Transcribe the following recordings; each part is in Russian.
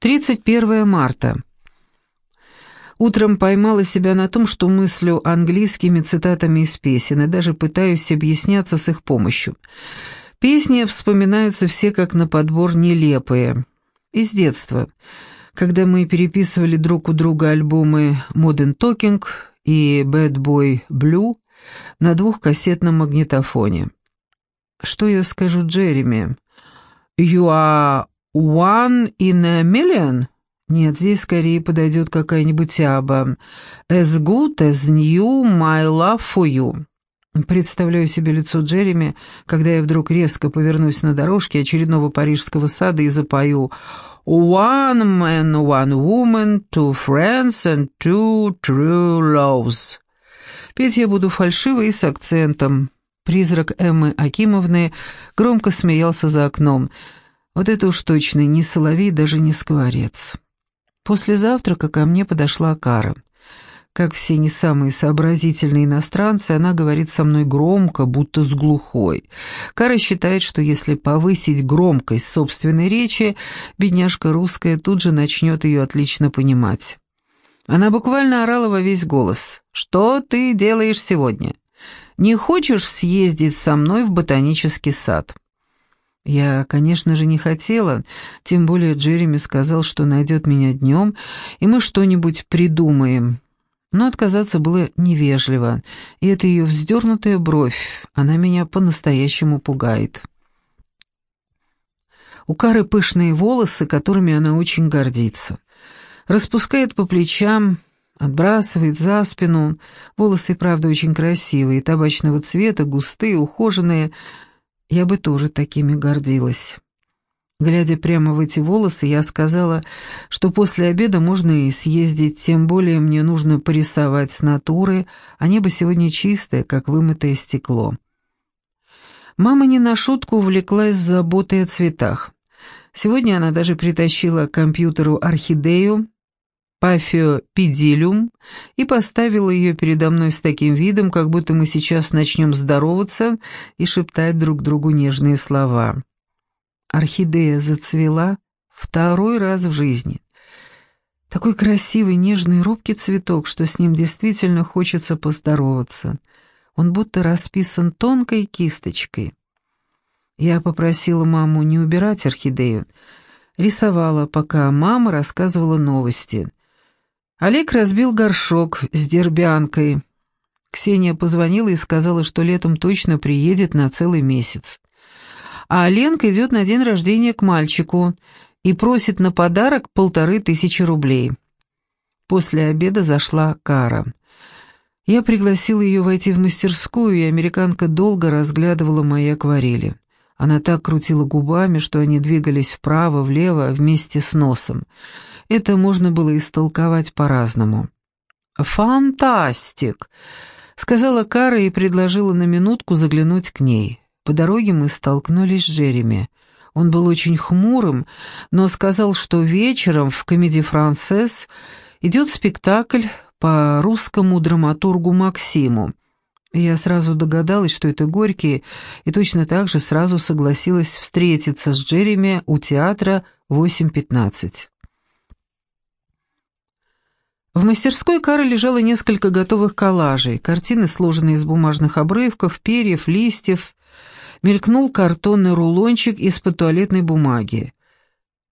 31 марта. Утром поймала себя на том, что мыслю английскими цитатами из песен и даже пытаюсь объясняться с их помощью. Песни вспоминаются все как на подбор нелепые. Из детства, когда мы переписывали друг у друга альбомы «Modern Talking» и «Bad Boy Blue» на двухкассетном магнитофоне. Что я скажу Джереми? «You are one in a million?» Нет, здесь скорее подойдет какая-нибудь аба. «As good as new, my love for you». Представляю себе лицо Джереми, когда я вдруг резко повернусь на дорожке очередного парижского сада и запою «One man, one woman, two friends and two true loves». Петь я буду фальшиво и с акцентом. Призрак Эммы Акимовны громко смеялся за окном. Вот это уж точно не соловей, даже не скворец. После завтрака ко мне подошла Кара. Как все не самые сообразительные иностранцы, она говорит со мной громко, будто с глухой. Кара считает, что если повысить громкость собственной речи, бедняжка русская тут же начнет ее отлично понимать. Она буквально орала во весь голос. «Что ты делаешь сегодня? Не хочешь съездить со мной в ботанический сад?» Я, конечно же, не хотела, тем более Джереми сказал, что найдет меня днем, и мы что-нибудь придумаем. Но отказаться было невежливо, и эта ее вздернутая бровь, она меня по-настоящему пугает. У Кары пышные волосы, которыми она очень гордится. Распускает по плечам, отбрасывает за спину. Волосы, правда, очень красивые, табачного цвета, густые, ухоженные. Я бы тоже такими гордилась. Глядя прямо в эти волосы, я сказала, что после обеда можно и съездить, тем более мне нужно порисовать с натуры, а небо сегодня чистое, как вымытое стекло. Мама не на шутку увлеклась заботой о цветах. Сегодня она даже притащила к компьютеру орхидею, пафиопедилюм, и поставила ее передо мной с таким видом, как будто мы сейчас начнем здороваться и шептать друг другу нежные слова. Орхидея зацвела второй раз в жизни. Такой красивый, нежный, робкий цветок, что с ним действительно хочется поздороваться. Он будто расписан тонкой кисточкой. Я попросила маму не убирать орхидею. Рисовала, пока мама рассказывала новости. Олег разбил горшок с дербянкой. Ксения позвонила и сказала, что летом точно приедет на целый месяц а Ленка идет на день рождения к мальчику и просит на подарок полторы тысячи рублей. После обеда зашла Кара. Я пригласила ее войти в мастерскую, и американка долго разглядывала мои акварели. Она так крутила губами, что они двигались вправо-влево вместе с носом. Это можно было истолковать по-разному. «Фантастик!» — сказала Кара и предложила на минутку заглянуть к ней. По дороге мы столкнулись с Джереми. Он был очень хмурым, но сказал, что вечером в комедии «Францесс» идет спектакль по русскому драматургу Максиму. Я сразу догадалась, что это Горький, и точно так же сразу согласилась встретиться с Джереми у театра 8.15. В мастерской Кары лежало несколько готовых коллажей, картины, сложенные из бумажных обрывков, перьев, листьев, мелькнул картонный рулончик из-под туалетной бумаги.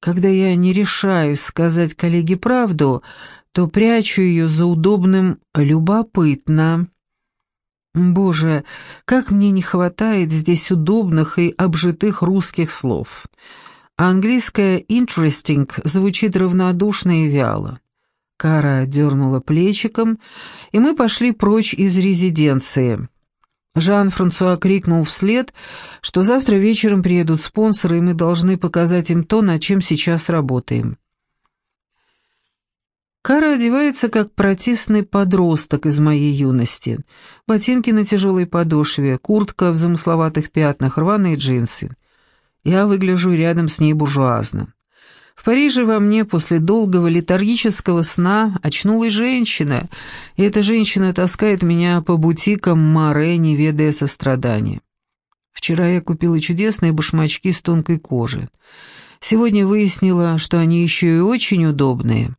Когда я не решаюсь сказать коллеге правду, то прячу ее за удобным «любопытно». Боже, как мне не хватает здесь удобных и обжитых русских слов. английское «interesting» звучит равнодушно и вяло. Кара дернула плечиком, и мы пошли прочь из резиденции. Жан-Франсуа крикнул вслед, что завтра вечером приедут спонсоры, и мы должны показать им то, над чем сейчас работаем. Кара одевается, как протестный подросток из моей юности. Ботинки на тяжелой подошве, куртка в замысловатых пятнах, рваные джинсы. Я выгляжу рядом с ней буржуазно. В Париже во мне после долгого летаргического сна очнулась женщина, и эта женщина таскает меня по бутикам Море, не ведая сострадания. Вчера я купила чудесные башмачки с тонкой кожи. Сегодня выяснила, что они еще и очень удобные.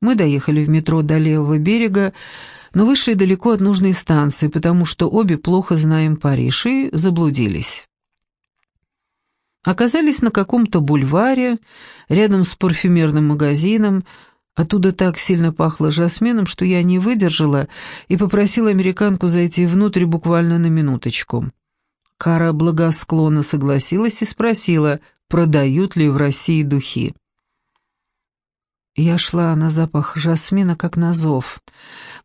Мы доехали в метро до левого берега, но вышли далеко от нужной станции, потому что обе плохо знаем Париж, и заблудились. Оказались на каком-то бульваре, рядом с парфюмерным магазином, Оттуда так сильно пахло жасмином, что я не выдержала и попросила американку зайти внутрь буквально на минуточку. Кара благосклонно согласилась и спросила, продают ли в России духи. Я шла на запах жасмина, как на зов.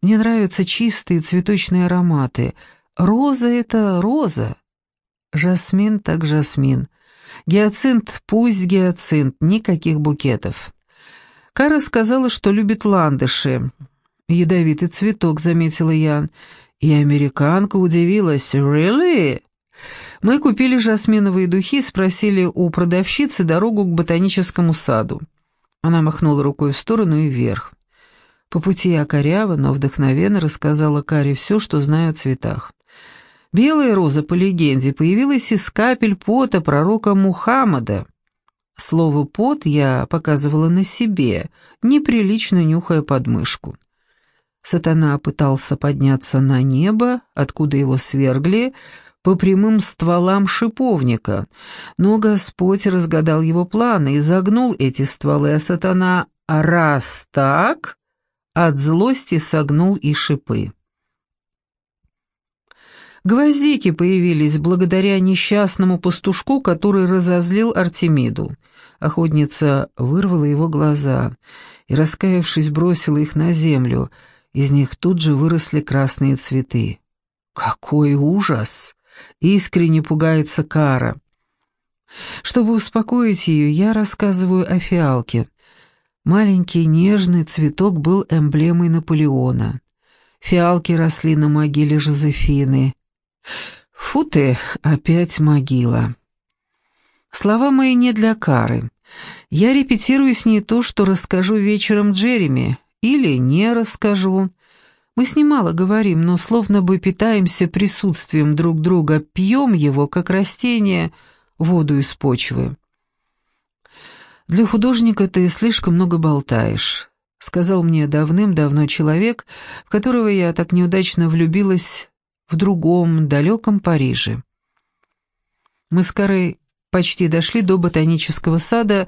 Мне нравятся чистые цветочные ароматы. Роза — это роза. Жасмин так жасмин. Гиацинт пусть гиацинт, никаких букетов. Кара сказала, что любит ландыши. «Ядовитый цветок», — заметила я. И американка удивилась. «Really?» Мы купили жасминовые духи, спросили у продавщицы дорогу к ботаническому саду. Она махнула рукой в сторону и вверх. По пути я коряво, но вдохновенно рассказала Каре все, что знаю о цветах. Белая роза, по легенде, появилась из капель пота пророка Мухаммада. Слово «пот» я показывала на себе, неприлично нюхая подмышку. Сатана пытался подняться на небо, откуда его свергли, по прямым стволам шиповника, но Господь разгадал его планы и загнул эти стволы, а сатана раз так, от злости согнул и шипы. Гвоздики появились благодаря несчастному пастушку, который разозлил Артемиду. Охотница вырвала его глаза и, раскаявшись, бросила их на землю. Из них тут же выросли красные цветы. «Какой ужас!» — искренне пугается Кара. Чтобы успокоить ее, я рассказываю о фиалке. Маленький нежный цветок был эмблемой Наполеона. Фиалки росли на могиле Жозефины. Фу ты, опять могила. Слова мои не для Кары. Я репетирую с ней то, что расскажу вечером Джереми, или не расскажу. Мы с ним мало говорим, но словно бы питаемся присутствием друг друга, пьем его, как растение, воду из почвы. «Для художника ты слишком много болтаешь», — сказал мне давным-давно человек, в которого я так неудачно влюбилась в другом, далеком Париже. Мы с Карой почти дошли до ботанического сада,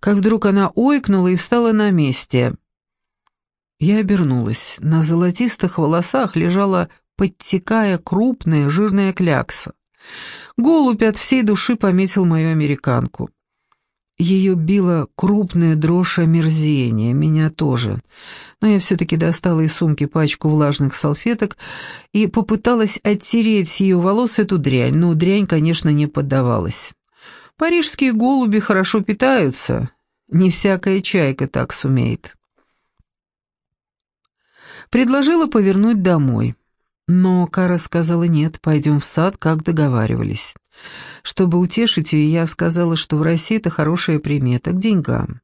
как вдруг она ойкнула и встала на месте. Я обернулась. На золотистых волосах лежала, подтекая, крупная жирная клякса. Голубь от всей души пометил мою американку. Ее била крупная дрожь омерзения, меня тоже. Но я все-таки достала из сумки пачку влажных салфеток и попыталась оттереть с ее волос эту дрянь, но дрянь, конечно, не поддавалась. Парижские голуби хорошо питаются, не всякая чайка так сумеет. Предложила повернуть домой. Но Кара сказала нет, пойдем в сад, как договаривались. Чтобы утешить ее, я сказала, что в России это хорошая примета к деньгам.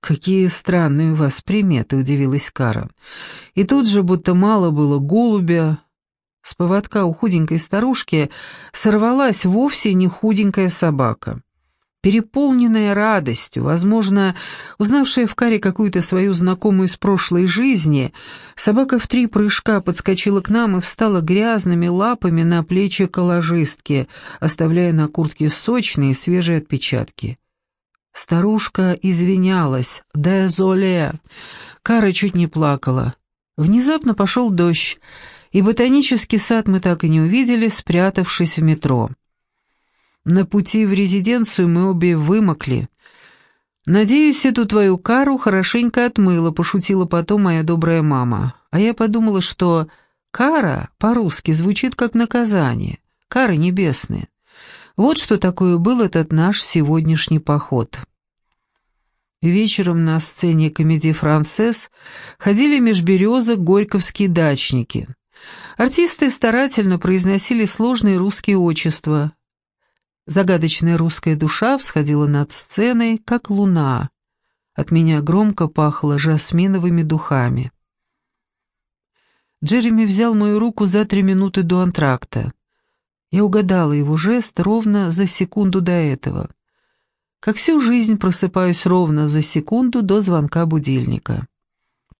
«Какие странные у вас приметы», — удивилась Кара. И тут же, будто мало было голубя, с поводка у худенькой старушки сорвалась вовсе не худенькая собака. Переполненная радостью, возможно, узнавшая в каре какую-то свою знакомую из прошлой жизни, собака в три прыжка подскочила к нам и встала грязными лапами на плечи коллажистки, оставляя на куртке сочные свежие отпечатки. Старушка извинялась. «Дезоле!» Кара чуть не плакала. Внезапно пошел дождь, и ботанический сад мы так и не увидели, спрятавшись в метро. На пути в резиденцию мы обе вымокли. «Надеюсь, эту твою кару хорошенько отмыла», — пошутила потом моя добрая мама. А я подумала, что «кара» по-русски звучит как наказание, кары небесные. Вот что такое был этот наш сегодняшний поход. Вечером на сцене комедии «Францесс» ходили меж березок горьковские дачники. Артисты старательно произносили сложные русские отчества, Загадочная русская душа всходила над сценой, как луна. От меня громко пахло жасминовыми духами. Джереми взял мою руку за три минуты до антракта. Я угадала его жест ровно за секунду до этого. Как всю жизнь просыпаюсь ровно за секунду до звонка будильника.